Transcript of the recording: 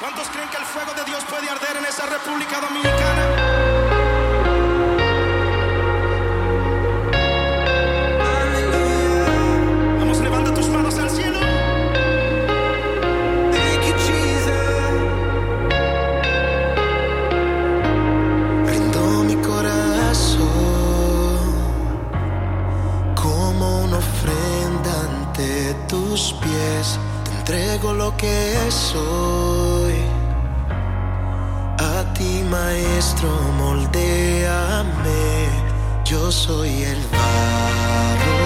¿Cuántos creen que el fuego de Dios puede arder en esa República Dominicana? Vamos, levanta tus manos al cielo. Thank you, Jesus. Rindo mi corazón como una ofrenda ante tus pies. Te entrego lo que soy. Maestro, moldéame. Yo soy el barro